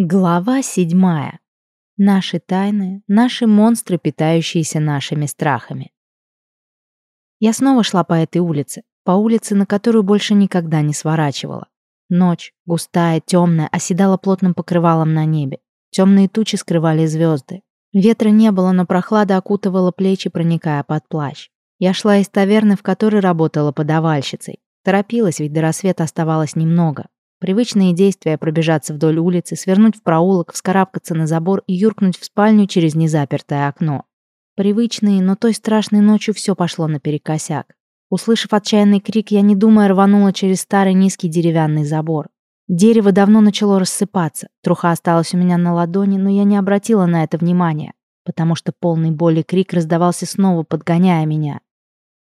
Глава седьмая. Наши тайны, наши монстры, питающиеся нашими страхами. Я снова шла по этой улице, по улице, на которую больше никогда не сворачивала. Ночь, густая, темная, оседала плотным покрывалом на небе. Темные тучи скрывали звезды. Ветра не было, но прохлада окутывала плечи, проникая под плащ. Я шла из таверны, в которой работала подавальщицей. Торопилась, ведь до рассвета оставалось немного. Привычные действия пробежаться вдоль улицы, свернуть в проулок, вскарабкаться на забор и юркнуть в спальню через незапертое окно. Привычные, но той страшной ночью все пошло наперекосяк. Услышав отчаянный крик, я, не думая, рванула через старый низкий деревянный забор. Дерево давно начало рассыпаться, труха осталась у меня на ладони, но я не обратила на это внимания, потому что полный боли крик раздавался снова, подгоняя меня.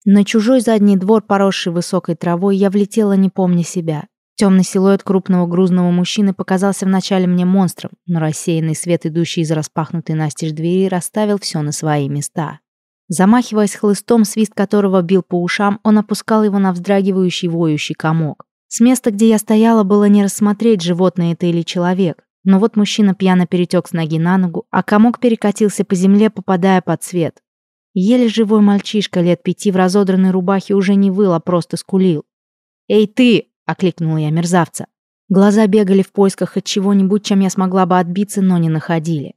На чужой задний двор, поросший высокой травой, я влетела, не помня себя. Темный силуэт крупного грузного мужчины показался вначале мне монстром, но рассеянный свет, идущий из распахнутой настежь двери, расставил все на свои места. Замахиваясь хлыстом, свист которого бил по ушам, он опускал его на вздрагивающий воющий комок. С места, где я стояла, было не рассмотреть, животное это или человек. Но вот мужчина пьяно перетек с ноги на ногу, а комок перекатился по земле, попадая под свет. Еле живой мальчишка лет пяти в разодранной рубахе уже не выл, а просто скулил. «Эй ты!» Окликнула я мерзавца. Глаза бегали в поисках от чего-нибудь, чем я смогла бы отбиться, но не находили.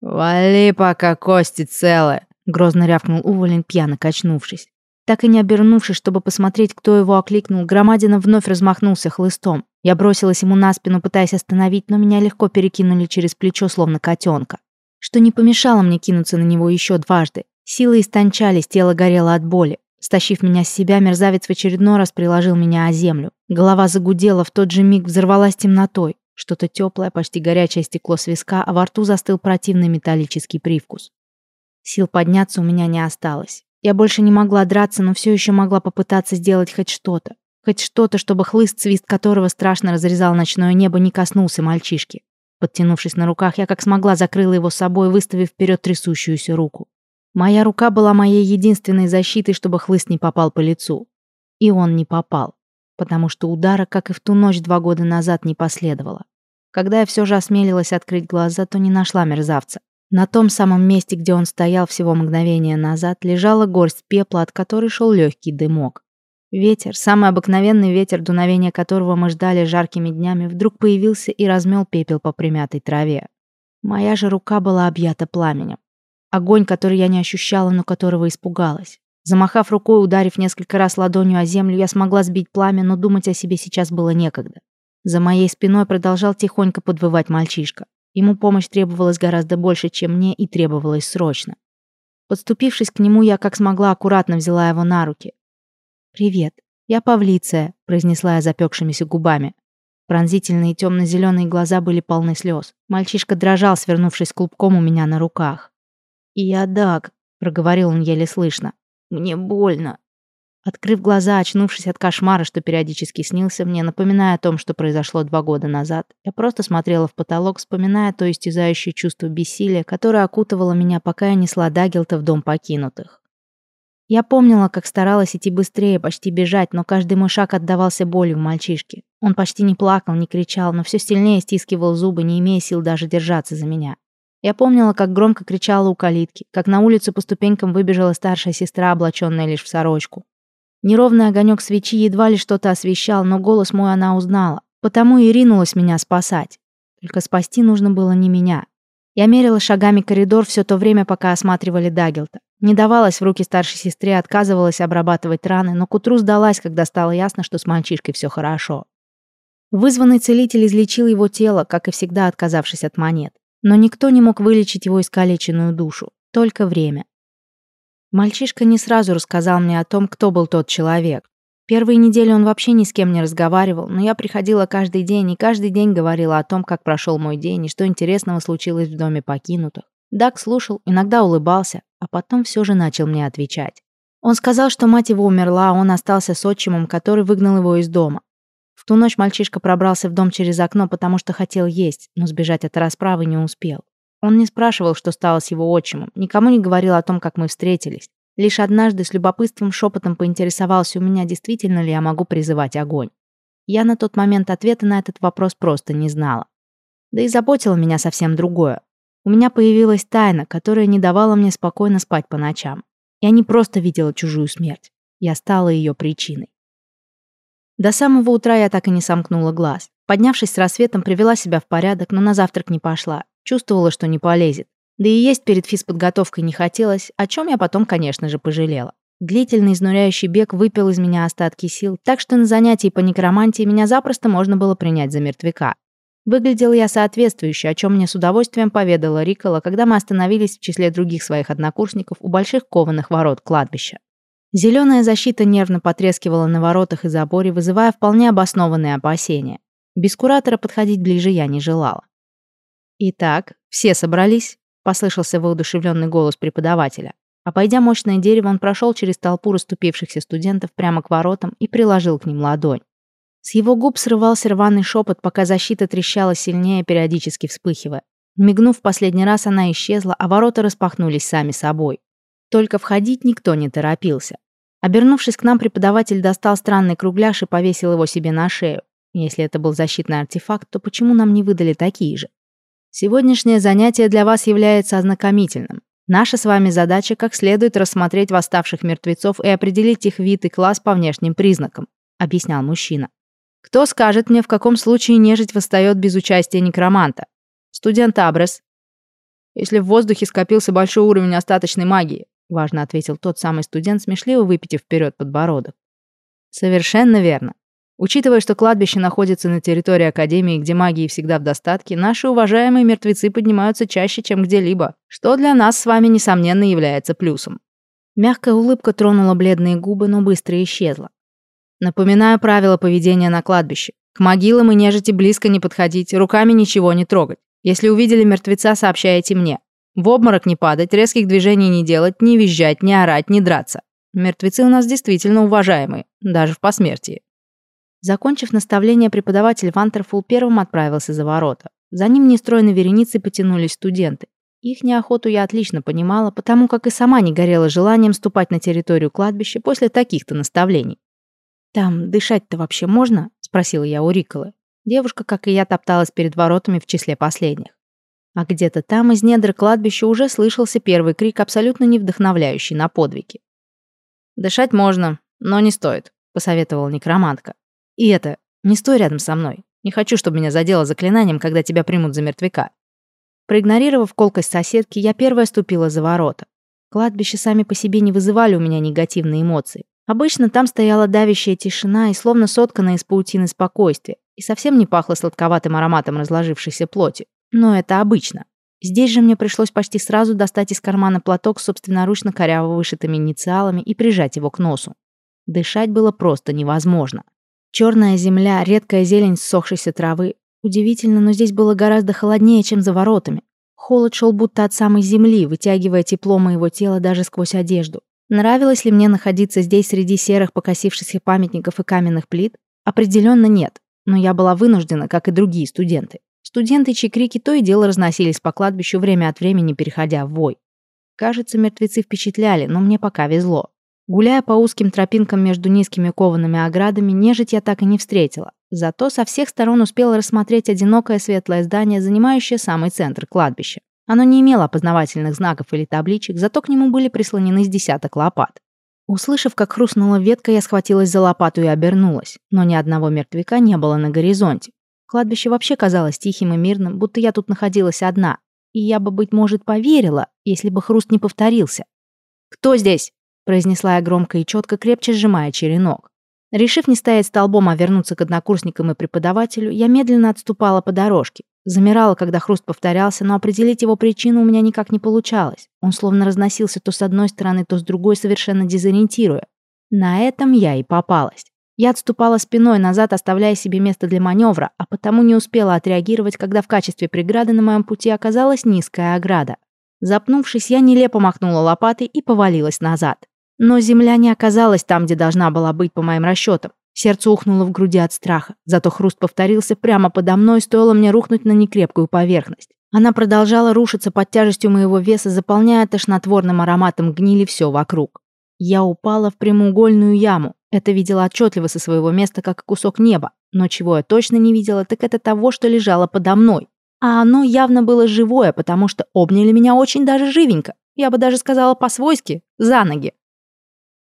«Вали, пока кости целы!» — грозно рявкнул уволень, пьяно качнувшись. Так и не обернувшись, чтобы посмотреть, кто его окликнул, Громадина вновь размахнулся хлыстом. Я бросилась ему на спину, пытаясь остановить, но меня легко перекинули через плечо, словно котенка. Что не помешало мне кинуться на него еще дважды. Силы истончались, тело горело от боли. Стащив меня с себя, мерзавец в очередной раз приложил меня о землю. Голова загудела, в тот же миг взорвалась темнотой. Что-то теплое, почти горячее стекло с виска, а во рту застыл противный металлический привкус. Сил подняться у меня не осталось. Я больше не могла драться, но все еще могла попытаться сделать хоть что-то. Хоть что-то, чтобы хлыст, свист которого страшно разрезал ночное небо, не коснулся мальчишки. Подтянувшись на руках, я как смогла закрыла его собой, выставив вперед трясущуюся руку. Моя рука была моей единственной защитой, чтобы хлыст не попал по лицу. И он не попал, потому что удара, как и в ту ночь два года назад, не последовало. Когда я все же осмелилась открыть глаза, то не нашла мерзавца. На том самом месте, где он стоял всего мгновение назад, лежала горсть пепла, от которой шел легкий дымок. Ветер, самый обыкновенный ветер, дуновения которого мы ждали жаркими днями, вдруг появился и размел пепел по примятой траве. Моя же рука была объята пламенем. Огонь, который я не ощущала, но которого испугалась. Замахав рукой, ударив несколько раз ладонью о землю, я смогла сбить пламя, но думать о себе сейчас было некогда. За моей спиной продолжал тихонько подвывать мальчишка. Ему помощь требовалась гораздо больше, чем мне, и требовалась срочно. Подступившись к нему, я как смогла аккуратно взяла его на руки. «Привет, я Павлиция», — произнесла я запекшимися губами. Пронзительные темно-зеленые глаза были полны слез. Мальчишка дрожал, свернувшись клубком у меня на руках. «Я Даг», — проговорил он еле слышно. «Мне больно». Открыв глаза, очнувшись от кошмара, что периодически снился мне, напоминая о том, что произошло два года назад, я просто смотрела в потолок, вспоминая то истязающее чувство бессилия, которое окутывало меня, пока я несла Даггелта в дом покинутых. Я помнила, как старалась идти быстрее, почти бежать, но каждый мой шаг отдавался болью в мальчишке. Он почти не плакал, не кричал, но все сильнее стискивал зубы, не имея сил даже держаться за меня. Я помнила, как громко кричала у калитки, как на улицу по ступенькам выбежала старшая сестра, облаченная лишь в сорочку. Неровный огонек свечи едва ли что-то освещал, но голос мой она узнала, потому и ринулась меня спасать. Только спасти нужно было не меня. Я мерила шагами коридор все то время, пока осматривали Дагелта. Не давалась в руки старшей сестре, отказывалась обрабатывать раны, но к утру сдалась, когда стало ясно, что с мальчишкой все хорошо. Вызванный целитель излечил его тело, как и всегда отказавшись от монет. Но никто не мог вылечить его искалеченную душу. Только время. Мальчишка не сразу рассказал мне о том, кто был тот человек. Первые недели он вообще ни с кем не разговаривал, но я приходила каждый день и каждый день говорила о том, как прошел мой день и что интересного случилось в доме покинутых. Дак слушал, иногда улыбался, а потом все же начал мне отвечать. Он сказал, что мать его умерла, а он остался с отчимом, который выгнал его из дома. В ту ночь мальчишка пробрался в дом через окно, потому что хотел есть, но сбежать от расправы не успел. Он не спрашивал, что стало с его отчимом, никому не говорил о том, как мы встретились. Лишь однажды с любопытством шепотом поинтересовался у меня, действительно ли я могу призывать огонь. Я на тот момент ответа на этот вопрос просто не знала. Да и заботило меня совсем другое. У меня появилась тайна, которая не давала мне спокойно спать по ночам. Я не просто видела чужую смерть. Я стала ее причиной. До самого утра я так и не сомкнула глаз. Поднявшись с рассветом, привела себя в порядок, но на завтрак не пошла. Чувствовала, что не полезет. Да и есть перед физподготовкой не хотелось, о чем я потом, конечно же, пожалела. Длительный изнуряющий бег выпил из меня остатки сил, так что на занятии по некромантии меня запросто можно было принять за мертвяка. Выглядел я соответствующе, о чем мне с удовольствием поведала Рикола, когда мы остановились в числе других своих однокурсников у больших кованых ворот кладбища. Зеленая защита нервно потрескивала на воротах и заборе, вызывая вполне обоснованные опасения. Без куратора подходить ближе я не желала. «Итак, все собрались?» — послышался воодушевленный голос преподавателя. Обойдя мощное дерево, он прошел через толпу расступившихся студентов прямо к воротам и приложил к ним ладонь. С его губ срывался рваный шепот, пока защита трещала сильнее, периодически вспыхивая. Мигнув последний раз, она исчезла, а ворота распахнулись сами собой. Только входить никто не торопился. Обернувшись к нам, преподаватель достал странный кругляш и повесил его себе на шею. Если это был защитный артефакт, то почему нам не выдали такие же? Сегодняшнее занятие для вас является ознакомительным. Наша с вами задача как следует рассмотреть восставших мертвецов и определить их вид и класс по внешним признакам», — объяснял мужчина. «Кто скажет мне, в каком случае нежить восстает без участия некроманта? Студент Абрес». «Если в воздухе скопился большой уровень остаточной магии», — важно ответил тот самый студент, смешливо выпитив вперед подбородок. «Совершенно верно. Учитывая, что кладбище находится на территории Академии, где магии всегда в достатке, наши уважаемые мертвецы поднимаются чаще, чем где-либо, что для нас с вами, несомненно, является плюсом. Мягкая улыбка тронула бледные губы, но быстро исчезла. Напоминаю правила поведения на кладбище. К могилам и нежити близко не подходить, руками ничего не трогать. Если увидели мертвеца, сообщайте мне. В обморок не падать, резких движений не делать, не визжать, не орать, не драться. Мертвецы у нас действительно уважаемые, даже в посмертии. Закончив наставление, преподаватель Вантерфул первым отправился за ворота. За ним нестройной вереницей потянулись студенты. Их неохоту я отлично понимала, потому как и сама не горела желанием ступать на территорию кладбища после таких-то наставлений. «Там дышать-то вообще можно?» — спросила я у Риколы. Девушка, как и я, топталась перед воротами в числе последних. А где-то там из недр кладбища уже слышался первый крик, абсолютно не вдохновляющий на подвиги. «Дышать можно, но не стоит», — посоветовала некромантка. И это, не стой рядом со мной. Не хочу, чтобы меня задело заклинанием, когда тебя примут за мертвяка. Проигнорировав колкость соседки, я первая ступила за ворота. Кладбища сами по себе не вызывали у меня негативные эмоции. Обычно там стояла давящая тишина и словно сотканная из паутины спокойствие, и совсем не пахло сладковатым ароматом разложившейся плоти. Но это обычно. Здесь же мне пришлось почти сразу достать из кармана платок с собственноручно коряво вышитыми инициалами и прижать его к носу. Дышать было просто невозможно. Черная земля, редкая зелень ссохшейся травы. Удивительно, но здесь было гораздо холоднее, чем за воротами. Холод шел будто от самой земли, вытягивая тепло моего тела даже сквозь одежду. Нравилось ли мне находиться здесь среди серых покосившихся памятников и каменных плит? Определенно нет, но я была вынуждена, как и другие студенты. Студенты, чьи крики то и дело разносились по кладбищу, время от времени переходя в вой. Кажется, мертвецы впечатляли, но мне пока везло. Гуляя по узким тропинкам между низкими коваными оградами, нежить я так и не встретила. Зато со всех сторон успела рассмотреть одинокое светлое здание, занимающее самый центр кладбища. Оно не имело опознавательных знаков или табличек, зато к нему были прислонены с десяток лопат. Услышав, как хрустнула ветка, я схватилась за лопату и обернулась, но ни одного мертвяка не было на горизонте. Кладбище вообще казалось тихим и мирным, будто я тут находилась одна. И я бы, быть может, поверила, если бы хруст не повторился. «Кто здесь?» произнесла я громко и четко, крепче сжимая черенок. Решив не стоять столбом, а вернуться к однокурсникам и преподавателю, я медленно отступала по дорожке. Замирала, когда хруст повторялся, но определить его причину у меня никак не получалось. Он словно разносился то с одной стороны, то с другой, совершенно дезориентируя. На этом я и попалась. Я отступала спиной назад, оставляя себе место для маневра, а потому не успела отреагировать, когда в качестве преграды на моем пути оказалась низкая ограда. Запнувшись, я нелепо махнула лопатой и повалилась назад. Но земля не оказалась там, где должна была быть, по моим расчетам. Сердце ухнуло в груди от страха. Зато хруст повторился прямо подо мной, стоило мне рухнуть на некрепкую поверхность. Она продолжала рушиться под тяжестью моего веса, заполняя тошнотворным ароматом гнили все вокруг. Я упала в прямоугольную яму. Это видела отчетливо со своего места, как кусок неба. Но чего я точно не видела, так это того, что лежало подо мной. А оно явно было живое, потому что обняли меня очень даже живенько. Я бы даже сказала по-свойски, за ноги.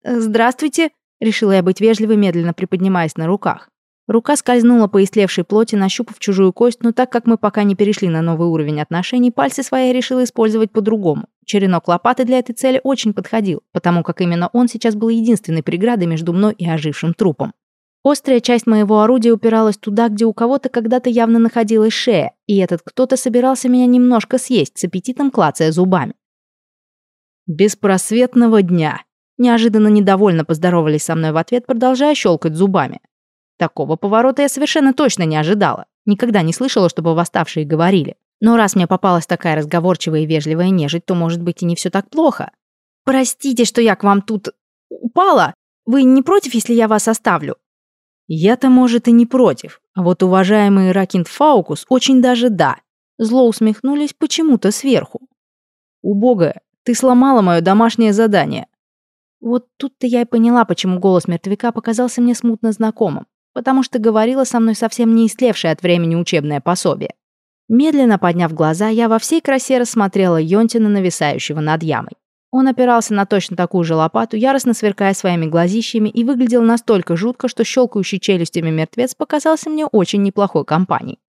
«Здравствуйте», — решила я быть вежливой, медленно приподнимаясь на руках. Рука скользнула по истлевшей плоти, нащупав чужую кость, но так как мы пока не перешли на новый уровень отношений, пальцы свои я решила использовать по-другому. Черенок лопаты для этой цели очень подходил, потому как именно он сейчас был единственной преградой между мной и ожившим трупом. Острая часть моего орудия упиралась туда, где у кого-то когда-то явно находилась шея, и этот кто-то собирался меня немножко съесть, с аппетитом клацая зубами. «Беспросветного дня!» Неожиданно недовольно поздоровались со мной в ответ, продолжая щелкать зубами. Такого поворота я совершенно точно не ожидала. Никогда не слышала, чтобы восставшие говорили. Но раз мне попалась такая разговорчивая и вежливая нежить, то, может быть, и не все так плохо. «Простите, что я к вам тут упала. Вы не против, если я вас оставлю?» Я-то, может, и не против, а вот уважаемый Ракинд Фаукус очень даже да. Зло усмехнулись почему-то сверху. Убогая, ты сломала мое домашнее задание. Вот тут-то я и поняла, почему голос мертвяка показался мне смутно знакомым, потому что говорила со мной совсем не истлевшее от времени учебное пособие. Медленно подняв глаза, я во всей красе рассмотрела Йонтина, нависающего над ямой. Он опирался на точно такую же лопату, яростно сверкая своими глазищами, и выглядел настолько жутко, что щелкающий челюстями мертвец показался мне очень неплохой компанией.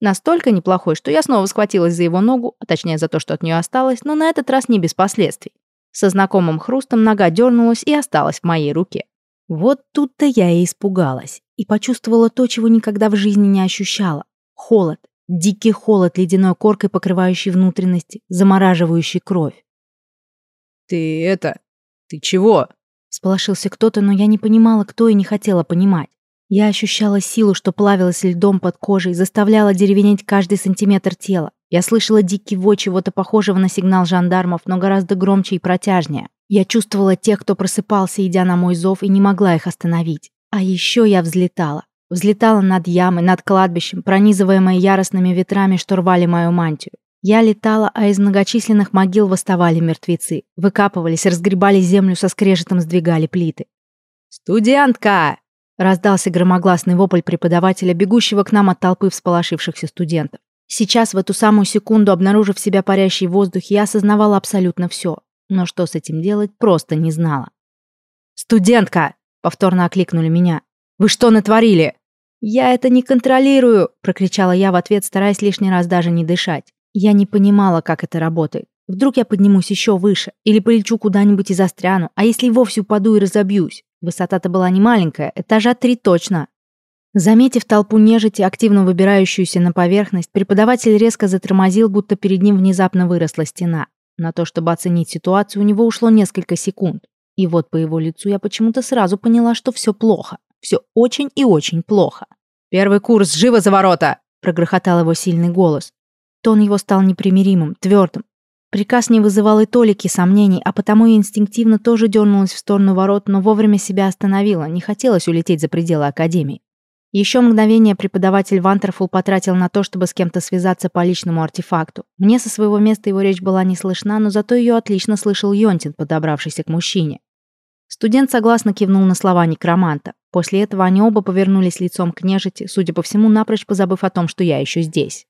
Настолько неплохой, что я снова схватилась за его ногу, а точнее за то, что от нее осталось, но на этот раз не без последствий. Со знакомым хрустом нога дернулась и осталась в моей руке. Вот тут-то я и испугалась, и почувствовала то, чего никогда в жизни не ощущала. Холод. Дикий холод ледяной коркой, покрывающий внутренности, замораживающий кровь. «Ты это... Ты чего?» Сполошился кто-то, но я не понимала, кто и не хотела понимать. Я ощущала силу, что плавилась льдом под кожей, заставляла деревенеть каждый сантиметр тела. Я слышала дикий вой чего-то похожего на сигнал жандармов, но гораздо громче и протяжнее. Я чувствовала тех, кто просыпался, идя на мой зов, и не могла их остановить. А еще я взлетала. Взлетала над ямой, над кладбищем, пронизываемая яростными ветрами, что рвали мою мантию. Я летала, а из многочисленных могил восставали мертвецы. Выкапывались, разгребали землю, со скрежетом сдвигали плиты. «Студентка!» — раздался громогласный вопль преподавателя, бегущего к нам от толпы всполошившихся студентов. Сейчас, в эту самую секунду, обнаружив себя парящей в воздухе, я осознавала абсолютно все. Но что с этим делать, просто не знала. «Студентка!» — повторно окликнули меня. «Вы что натворили?» «Я это не контролирую!» — прокричала я в ответ, стараясь лишний раз даже не дышать. Я не понимала, как это работает. Вдруг я поднимусь еще выше, или полечу куда-нибудь и застряну, а если вовсе упаду и разобьюсь? Высота-то была не маленькая, этажа три точно. Заметив толпу нежити, активно выбирающуюся на поверхность, преподаватель резко затормозил, будто перед ним внезапно выросла стена. На то, чтобы оценить ситуацию, у него ушло несколько секунд. И вот по его лицу я почему-то сразу поняла, что все плохо. Все очень и очень плохо. «Первый курс, живо за ворота!» прогрохотал его сильный голос. Тон его стал непримиримым, твердым. Приказ не вызывал и толики сомнений, а потому я инстинктивно тоже дернулась в сторону ворот, но вовремя себя остановила, не хотелось улететь за пределы академии. Еще мгновение преподаватель Вантерфул потратил на то, чтобы с кем-то связаться по личному артефакту. Мне со своего места его речь была не слышна, но зато ее отлично слышал Йонтин, подобравшийся к мужчине. Студент согласно кивнул на слова некроманта. После этого они оба повернулись лицом к нежити, судя по всему, напрочь позабыв о том, что я еще здесь.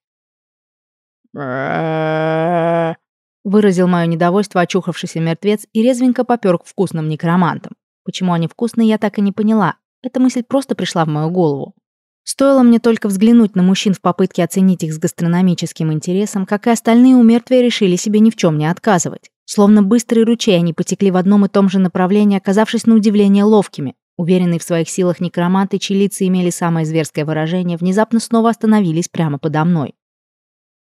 Выразил мое недовольство очухавшийся мертвец и резвенько попёр к вкусным некромантам. Почему они вкусные, я так и не поняла. Эта мысль просто пришла в мою голову. Стоило мне только взглянуть на мужчин в попытке оценить их с гастрономическим интересом, как и остальные у мертвия решили себе ни в чем не отказывать. Словно быстрый ручей они потекли в одном и том же направлении, оказавшись на удивление ловкими. Уверенные в своих силах некроманты, чьи лица имели самое зверское выражение, внезапно снова остановились прямо подо мной.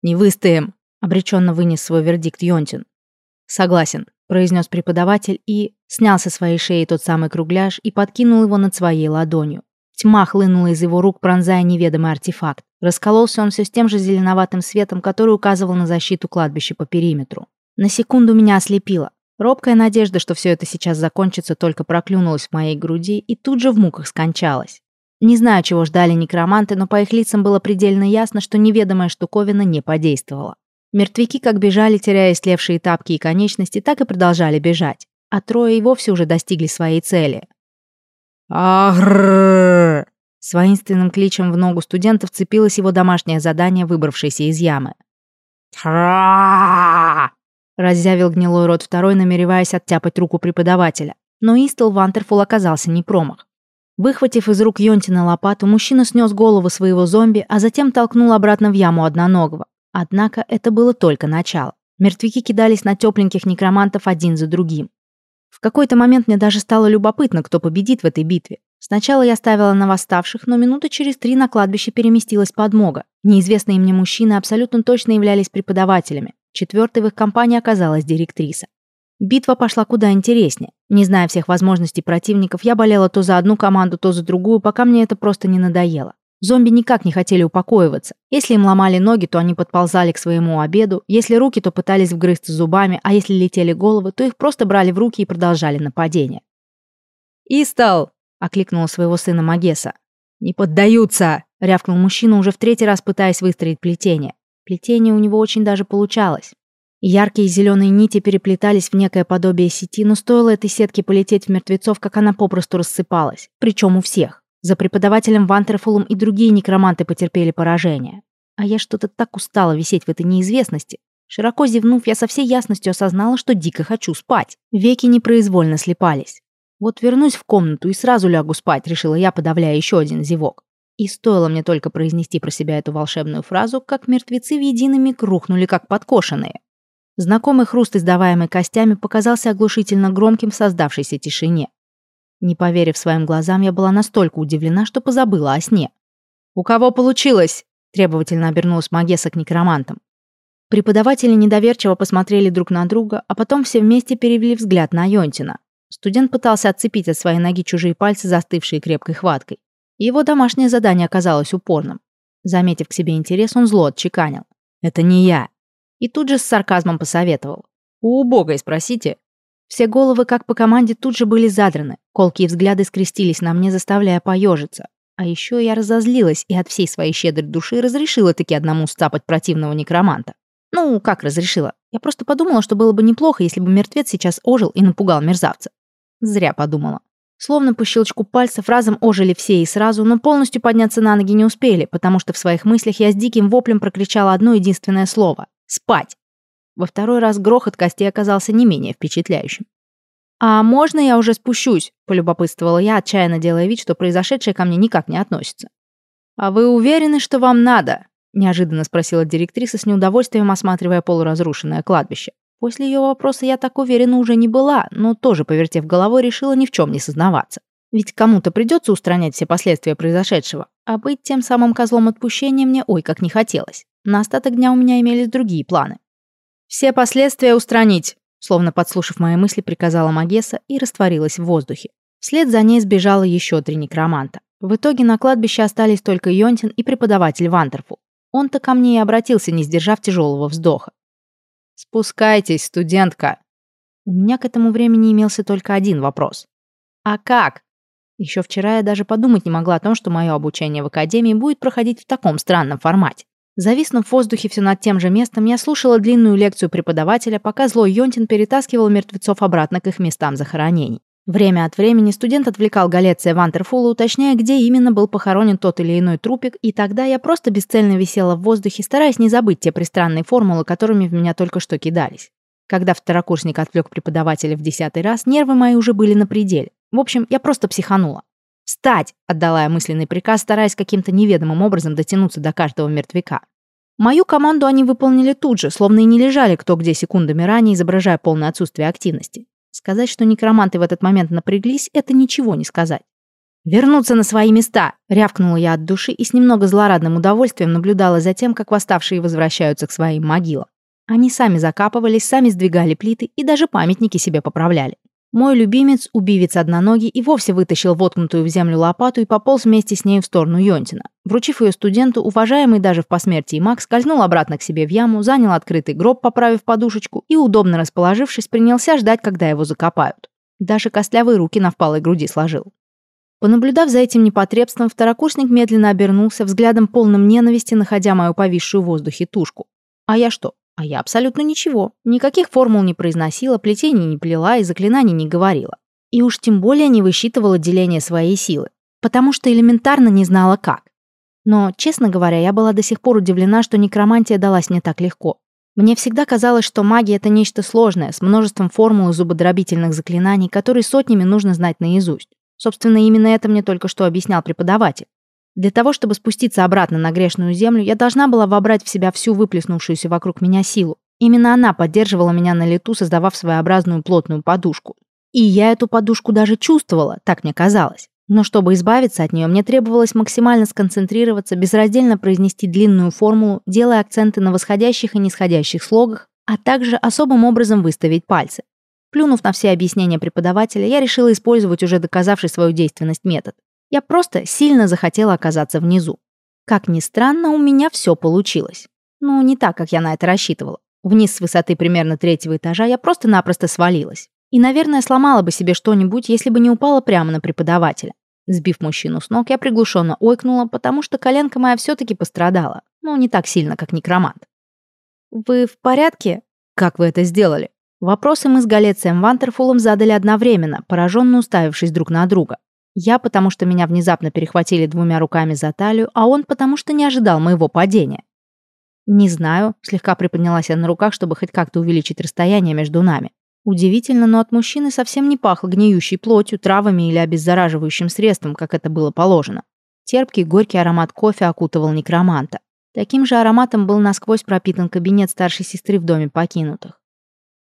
«Не выстоим», — обреченно вынес свой вердикт Йонтин. «Согласен», — произнес преподаватель и снял со своей шеи тот самый кругляш и подкинул его над своей ладонью. Тьма хлынула из его рук, пронзая неведомый артефакт. Раскололся он все с тем же зеленоватым светом, который указывал на защиту кладбища по периметру. На секунду меня ослепило. Робкая надежда, что все это сейчас закончится, только проклюнулась в моей груди и тут же в муках скончалась. Не знаю, чего ждали некроманты, но по их лицам было предельно ясно, что неведомая штуковина не подействовала. Мертвяки как бежали, теряя слевшие тапки и конечности, так и продолжали бежать. А трое и вовсе уже достигли своей цели. «Агрррр!» С воинственным кличем в ногу студента вцепилось его домашнее задание, выбравшееся из ямы. «Тра!» Разъявил гнилой рот второй, намереваясь оттяпать руку преподавателя. Но Истел Вантерфул оказался не промах. Выхватив из рук Йонтина лопату, мужчина снес голову своего зомби, а затем толкнул обратно в яму одноногого. Однако это было только начало. Мертвяки кидались на тепленьких некромантов один за другим. В какой-то момент мне даже стало любопытно, кто победит в этой битве. Сначала я ставила на восставших, но минуты через три на кладбище переместилась подмога. Неизвестные мне мужчины абсолютно точно являлись преподавателями. Четвертой в их компании оказалась директриса. Битва пошла куда интереснее. Не зная всех возможностей противников, я болела то за одну команду, то за другую, пока мне это просто не надоело. Зомби никак не хотели упокоиваться. Если им ломали ноги, то они подползали к своему обеду, если руки, то пытались вгрызться зубами, а если летели головы, то их просто брали в руки и продолжали нападение. «Истал!» — окликнула своего сына Магеса. «Не поддаются!» — рявкнул мужчина, уже в третий раз пытаясь выстроить плетение. Плетение у него очень даже получалось. Яркие зеленые нити переплетались в некое подобие сети, но стоило этой сетке полететь в мертвецов, как она попросту рассыпалась. Причем у всех. За преподавателем Вантерфулом и другие некроманты потерпели поражение. А я что-то так устала висеть в этой неизвестности. Широко зевнув, я со всей ясностью осознала, что дико хочу спать. Веки непроизвольно слепались. Вот вернусь в комнату и сразу лягу спать, решила я, подавляя еще один зевок. И стоило мне только произнести про себя эту волшебную фразу, как мертвецы в единый миг рухнули, как подкошенные. Знакомый хруст, издаваемый костями, показался оглушительно громким в создавшейся тишине. Не поверив своим глазам, я была настолько удивлена, что позабыла о сне. «У кого получилось?» – требовательно обернулась Магеса к некромантам. Преподаватели недоверчиво посмотрели друг на друга, а потом все вместе перевели взгляд на Йонтина. Студент пытался отцепить от своей ноги чужие пальцы, застывшие крепкой хваткой. Его домашнее задание оказалось упорным. Заметив к себе интерес, он зло отчеканил. «Это не я». И тут же с сарказмом посоветовал. «У убогой спросите, все головы, как по команде, тут же были задраны. Колкие взгляды скрестились на мне, заставляя поежиться. А еще я разозлилась и от всей своей щедрой души разрешила таки одному стапать противного некроманта. Ну, как разрешила? Я просто подумала, что было бы неплохо, если бы мертвец сейчас ожил и напугал мерзавца. Зря подумала. Словно по щелчку пальцев разом ожили все и сразу, но полностью подняться на ноги не успели, потому что в своих мыслях я с диким воплем прокричала одно единственное слово — «Спать!». Во второй раз грохот костей оказался не менее впечатляющим. «А можно я уже спущусь?» – полюбопытствовала я, отчаянно делая вид, что произошедшее ко мне никак не относится. «А вы уверены, что вам надо?» – неожиданно спросила директриса с неудовольствием, осматривая полуразрушенное кладбище. После ее вопроса я так уверена уже не была, но тоже, повертев головой, решила ни в чем не сознаваться. Ведь кому-то придется устранять все последствия произошедшего, а быть тем самым козлом отпущения мне ой как не хотелось. На остаток дня у меня имелись другие планы. «Все последствия устранить», словно подслушав мои мысли, приказала Магеса и растворилась в воздухе. Вслед за ней сбежало еще три некроманта. В итоге на кладбище остались только Йонтин и преподаватель Вантерфул. Он-то ко мне и обратился, не сдержав тяжелого вздоха. «Спускайтесь, студентка!» У меня к этому времени имелся только один вопрос. «А как?» Еще вчера я даже подумать не могла о том, что мое обучение в академии будет проходить в таком странном формате. Зависнув в воздухе все над тем же местом, я слушала длинную лекцию преподавателя, пока злой Йонтин перетаскивал мертвецов обратно к их местам захоронений. Время от времени студент отвлекал Галеция Вантерфула, уточняя, где именно был похоронен тот или иной трупик, и тогда я просто бесцельно висела в воздухе, стараясь не забыть те пристранные формулы, которыми в меня только что кидались. Когда второкурсник отвлек преподавателя в десятый раз, нервы мои уже были на пределе. В общем, я просто психанула. «Встать!» — отдала я мысленный приказ, стараясь каким-то неведомым образом дотянуться до каждого мертвяка. Мою команду они выполнили тут же, словно и не лежали кто где секундами ранее, изображая полное отсутствие активности. Сказать, что некроманты в этот момент напряглись, это ничего не сказать. «Вернуться на свои места!» — рявкнула я от души и с немного злорадным удовольствием наблюдала за тем, как восставшие возвращаются к своим могилам. Они сами закапывались, сами сдвигали плиты и даже памятники себе поправляли. Мой любимец, убивец одноногий, и вовсе вытащил воткнутую в землю лопату и пополз вместе с ней в сторону Йонтина. Вручив ее студенту, уважаемый даже в посмертии Макс скользнул обратно к себе в яму, занял открытый гроб, поправив подушечку, и, удобно расположившись, принялся ждать, когда его закопают. Даже костлявые руки на впалой груди сложил. Понаблюдав за этим непотребством, второкурсник медленно обернулся, взглядом полным ненависти, находя мою повисшую в воздухе тушку. А я что, а я абсолютно ничего. Никаких формул не произносила, плетений не плела и заклинаний не говорила. И уж тем более не высчитывала деление своей силы. потому что элементарно не знала как. Но, честно говоря, я была до сих пор удивлена, что некромантия далась мне так легко. Мне всегда казалось, что магия — это нечто сложное, с множеством формул и зубодробительных заклинаний, которые сотнями нужно знать наизусть. Собственно, именно это мне только что объяснял преподаватель. Для того, чтобы спуститься обратно на грешную землю, я должна была вобрать в себя всю выплеснувшуюся вокруг меня силу. Именно она поддерживала меня на лету, создавав своеобразную плотную подушку. И я эту подушку даже чувствовала, так мне казалось. Но чтобы избавиться от нее, мне требовалось максимально сконцентрироваться, безраздельно произнести длинную формулу, делая акценты на восходящих и нисходящих слогах, а также особым образом выставить пальцы. Плюнув на все объяснения преподавателя, я решила использовать уже доказавший свою действенность метод. Я просто сильно захотела оказаться внизу. Как ни странно, у меня все получилось. Ну, не так, как я на это рассчитывала. Вниз с высоты примерно третьего этажа я просто-напросто свалилась. И, наверное, сломала бы себе что-нибудь, если бы не упала прямо на преподавателя. Сбив мужчину с ног, я приглушенно ойкнула, потому что коленка моя все-таки пострадала. Но не так сильно, как некромант. «Вы в порядке?» «Как вы это сделали?» Вопросы мы с Галецием Вантерфулом задали одновременно, пораженно уставившись друг на друга. Я, потому что меня внезапно перехватили двумя руками за талию, а он, потому что не ожидал моего падения. «Не знаю», — слегка приподнялась я на руках, чтобы хоть как-то увеличить расстояние между нами. Удивительно, но от мужчины совсем не пахло гниющей плотью, травами или обеззараживающим средством, как это было положено. Терпкий, горький аромат кофе окутывал некроманта. Таким же ароматом был насквозь пропитан кабинет старшей сестры в доме покинутых.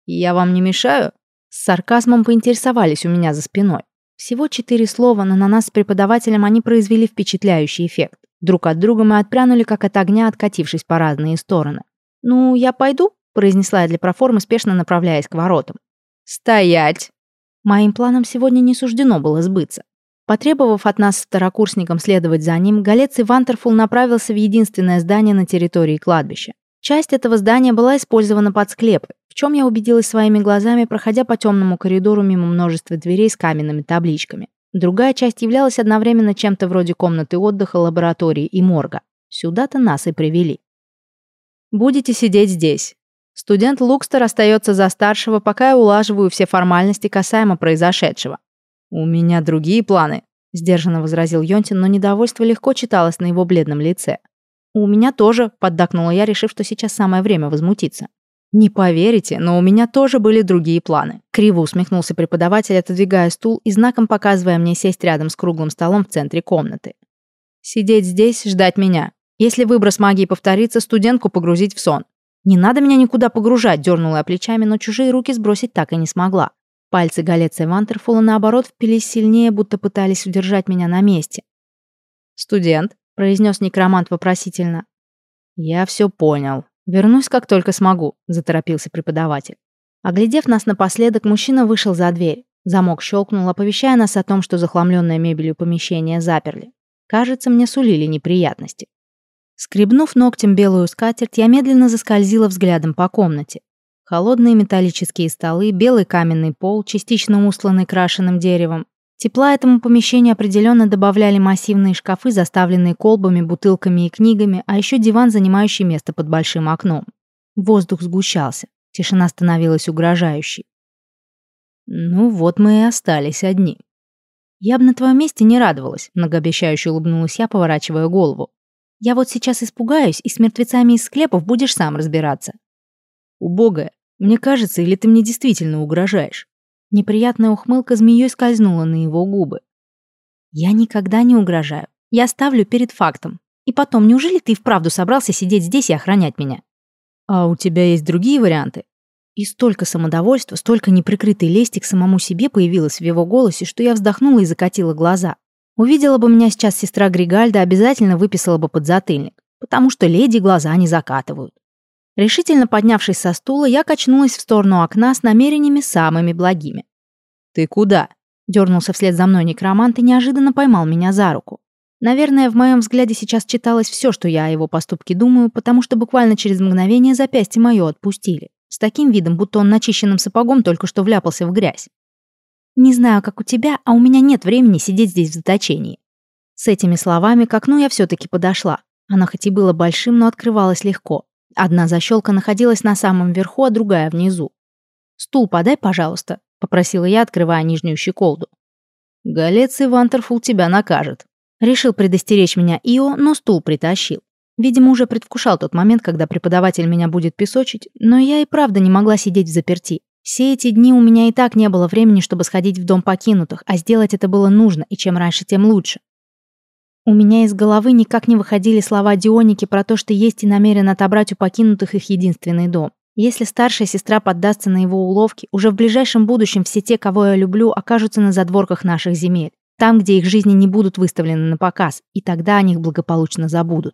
«Я вам не мешаю?» С сарказмом поинтересовались у меня за спиной. Всего четыре слова, но на нас с преподавателем они произвели впечатляющий эффект. Друг от друга мы отпрянули, как от огня, откатившись по разные стороны. «Ну, я пойду?» – произнесла я для проформы, спешно направляясь к воротам. «Стоять!» Моим планам сегодня не суждено было сбыться. Потребовав от нас второкурсникам следовать за ним, Галец и Вантерфул направился в единственное здание на территории кладбища. Часть этого здания была использована под склепы, чем я убедилась своими глазами, проходя по темному коридору мимо множества дверей с каменными табличками. Другая часть являлась одновременно чем-то вроде комнаты отдыха, лаборатории и морга. Сюда-то нас и привели. «Будете сидеть здесь. Студент Лукстер остается за старшего, пока я улаживаю все формальности касаемо произошедшего. «У меня другие планы», — сдержанно возразил Йонтин, но недовольство легко читалось на его бледном лице. «У меня тоже», — поддакнула я, решив, что сейчас самое время возмутиться. «Не поверите, но у меня тоже были другие планы». Криво усмехнулся преподаватель, отодвигая стул и знаком показывая мне сесть рядом с круглым столом в центре комнаты. «Сидеть здесь, ждать меня. Если выброс магии повторится, студентку погрузить в сон. «Не надо меня никуда погружать», — дернула я плечами, но чужие руки сбросить так и не смогла. Пальцы Галеца Вантерфула, наоборот, впились сильнее, будто пытались удержать меня на месте. «Студент», — произнес некромант вопросительно. «Я все понял. Вернусь, как только смогу», — заторопился преподаватель. Оглядев нас напоследок, мужчина вышел за дверь. Замок щелкнул, оповещая нас о том, что захламленное мебелью помещение заперли. Кажется, мне сулили неприятности. Скребнув ногтем белую скатерть, я медленно заскользила взглядом по комнате. Холодные металлические столы, белый каменный пол, частично устланный крашеным деревом. Тепла этому помещению определенно добавляли массивные шкафы, заставленные колбами, бутылками и книгами, а еще диван, занимающий место под большим окном. Воздух сгущался. Тишина становилась угрожающей. Ну вот мы и остались одни. Я бы на твоем месте не радовалась, многообещающе улыбнулась я, поворачивая голову. Я вот сейчас испугаюсь, и с мертвецами из склепов будешь сам разбираться. Убогая, мне кажется, или ты мне действительно угрожаешь? Неприятная ухмылка змеей скользнула на его губы. Я никогда не угрожаю. Я ставлю перед фактом. И потом, неужели ты вправду собрался сидеть здесь и охранять меня? А у тебя есть другие варианты? И столько самодовольства, столько неприкрытой лести к самому себе появилось в его голосе, что я вздохнула и закатила глаза. Увидела бы меня сейчас сестра Григальда, обязательно выписала бы подзатыльник, потому что леди глаза не закатывают. Решительно поднявшись со стула, я качнулась в сторону окна с намерениями самыми благими. «Ты куда?» — дернулся вслед за мной некромант и неожиданно поймал меня за руку. Наверное, в моем взгляде сейчас читалось все, что я о его поступке думаю, потому что буквально через мгновение запястье мое отпустили. С таким видом, будто он начищенным сапогом только что вляпался в грязь. Не знаю, как у тебя, а у меня нет времени сидеть здесь в заточении. С этими словами к окну я все-таки подошла. Оно хоть и было большим, но открывалось легко. Одна защелка находилась на самом верху, а другая внизу. «Стул подай, пожалуйста», — попросила я, открывая нижнюю щеколду. Галец и Вантерфул тебя накажет. Решил предостеречь меня Ио, но стул притащил. Видимо, уже предвкушал тот момент, когда преподаватель меня будет песочить, но я и правда не могла сидеть в заперти. Все эти дни у меня и так не было времени, чтобы сходить в дом покинутых, а сделать это было нужно, и чем раньше, тем лучше. У меня из головы никак не выходили слова Дионики про то, что есть и намерен отобрать у покинутых их единственный дом. Если старшая сестра поддастся на его уловки, уже в ближайшем будущем все те, кого я люблю, окажутся на задворках наших земель, там, где их жизни не будут выставлены на показ, и тогда о них благополучно забудут.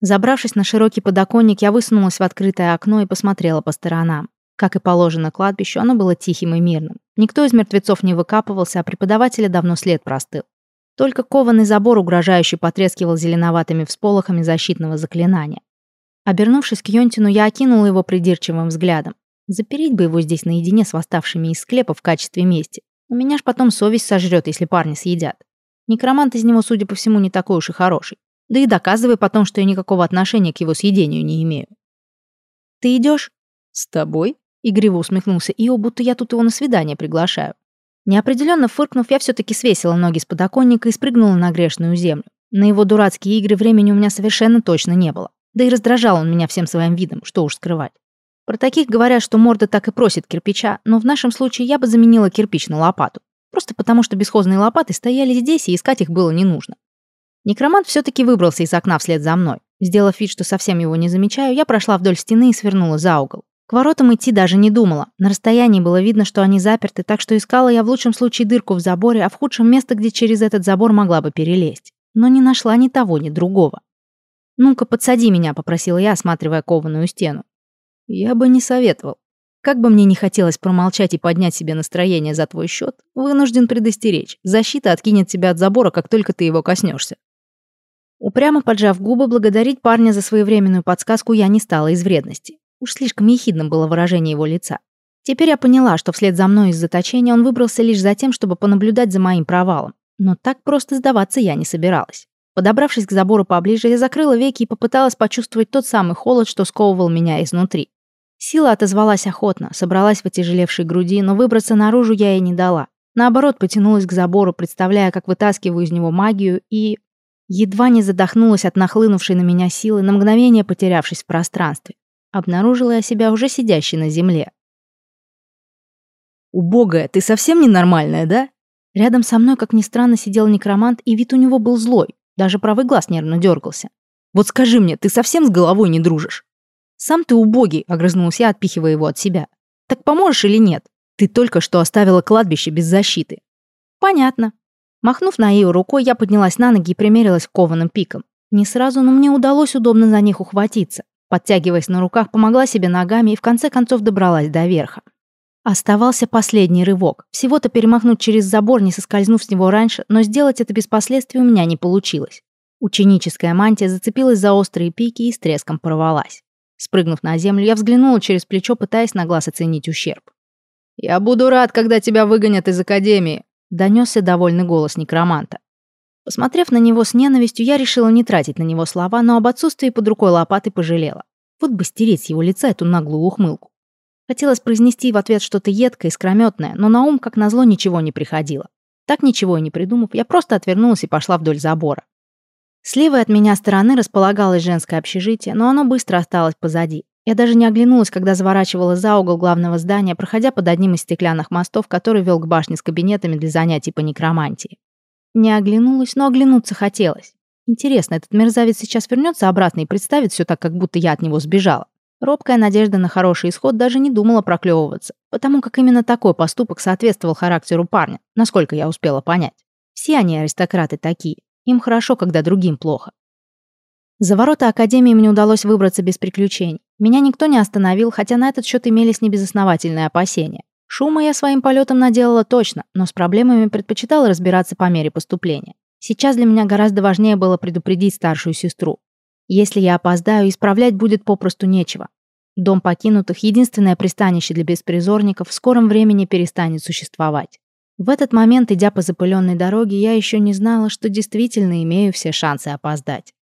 Забравшись на широкий подоконник, я высунулась в открытое окно и посмотрела по сторонам. Как и положено кладбищу, оно было тихим и мирным. Никто из мертвецов не выкапывался, а преподавателя давно след простыл. Только кованый забор угрожающе потрескивал зеленоватыми всполохами защитного заклинания. Обернувшись к Йонтину, я окинула его придирчивым взглядом. Запереть бы его здесь наедине с восставшими из склепа в качестве мести. У меня ж потом совесть сожрет, если парни съедят. Некромант из него, судя по всему, не такой уж и хороший. Да и доказывай потом, что я никакого отношения к его съедению не имею. «Ты идешь? «С тобой?» — игриво усмехнулся Ио, будто я тут его на свидание приглашаю. Неопределенно фыркнув, я все-таки свесила ноги с подоконника и спрыгнула на грешную землю. На его дурацкие игры времени у меня совершенно точно не было. Да и раздражал он меня всем своим видом, что уж скрывать. Про таких говорят, что морда так и просит кирпича, но в нашем случае я бы заменила кирпич на лопату. Просто потому, что бесхозные лопаты стояли здесь, и искать их было не нужно. Некромант все-таки выбрался из окна вслед за мной. Сделав вид, что совсем его не замечаю, я прошла вдоль стены и свернула за угол. К воротам идти даже не думала. На расстоянии было видно, что они заперты, так что искала я в лучшем случае дырку в заборе, а в худшем место, где через этот забор могла бы перелезть. Но не нашла ни того, ни другого. «Ну-ка, подсади меня», — попросила я, осматривая кованую стену. «Я бы не советовал. Как бы мне не хотелось промолчать и поднять себе настроение за твой счет, вынужден предостеречь. Защита откинет тебя от забора, как только ты его коснешься. Упрямо поджав губы, благодарить парня за своевременную подсказку я не стала из вредности. Уж слишком ехидным было выражение его лица. Теперь я поняла, что вслед за мной из заточения он выбрался лишь за тем, чтобы понаблюдать за моим провалом. Но так просто сдаваться я не собиралась. Подобравшись к забору поближе, я закрыла веки и попыталась почувствовать тот самый холод, что сковывал меня изнутри. Сила отозвалась охотно, собралась в отяжелевшей груди, но выбраться наружу я ей не дала. Наоборот, потянулась к забору, представляя, как вытаскиваю из него магию, и Едва не задохнулась от нахлынувшей на меня силы, на мгновение потерявшись в пространстве. Обнаружила я себя уже сидящей на земле. «Убогая, ты совсем ненормальная, да?» Рядом со мной, как ни странно, сидел некромант, и вид у него был злой. Даже правый глаз нервно дергался. «Вот скажи мне, ты совсем с головой не дружишь?» «Сам ты убогий», — огрызнулся я, отпихивая его от себя. «Так поможешь или нет? Ты только что оставила кладбище без защиты». «Понятно», Махнув на ее рукой, я поднялась на ноги и примерилась к кованым пикам. Не сразу, но мне удалось удобно за них ухватиться. Подтягиваясь на руках, помогла себе ногами и в конце концов добралась до верха. Оставался последний рывок. Всего-то перемахнуть через забор, не соскользнув с него раньше, но сделать это без последствий у меня не получилось. Ученическая мантия зацепилась за острые пики и с треском порвалась. Спрыгнув на землю, я взглянула через плечо, пытаясь на глаз оценить ущерб. «Я буду рад, когда тебя выгонят из академии», донесся довольный голос некроманта. Посмотрев на него с ненавистью, я решила не тратить на него слова, но об отсутствии под рукой лопаты пожалела. Вот бы стереть с его лица эту наглую ухмылку. Хотелось произнести в ответ что-то едкое, искрометное, но на ум, как назло, ничего не приходило. Так ничего и не придумав, я просто отвернулась и пошла вдоль забора. Слева от меня стороны располагалось женское общежитие, но оно быстро осталось позади. Я даже не оглянулась, когда заворачивала за угол главного здания, проходя под одним из стеклянных мостов, который вел к башне с кабинетами для занятий по некромантии. Не оглянулась, но оглянуться хотелось. Интересно, этот мерзавец сейчас вернется обратно и представит все так, как будто я от него сбежала. Робкая надежда на хороший исход даже не думала проклевываться, потому как именно такой поступок соответствовал характеру парня, насколько я успела понять. Все они аристократы такие. Им хорошо, когда другим плохо. За ворота Академии мне удалось выбраться без приключений. Меня никто не остановил, хотя на этот счет имелись небезосновательные опасения. Шума я своим полетом наделала точно, но с проблемами предпочитала разбираться по мере поступления. Сейчас для меня гораздо важнее было предупредить старшую сестру. Если я опоздаю, исправлять будет попросту нечего. Дом покинутых, единственное пристанище для беспризорников, в скором времени перестанет существовать. В этот момент, идя по запыленной дороге, я еще не знала, что действительно имею все шансы опоздать.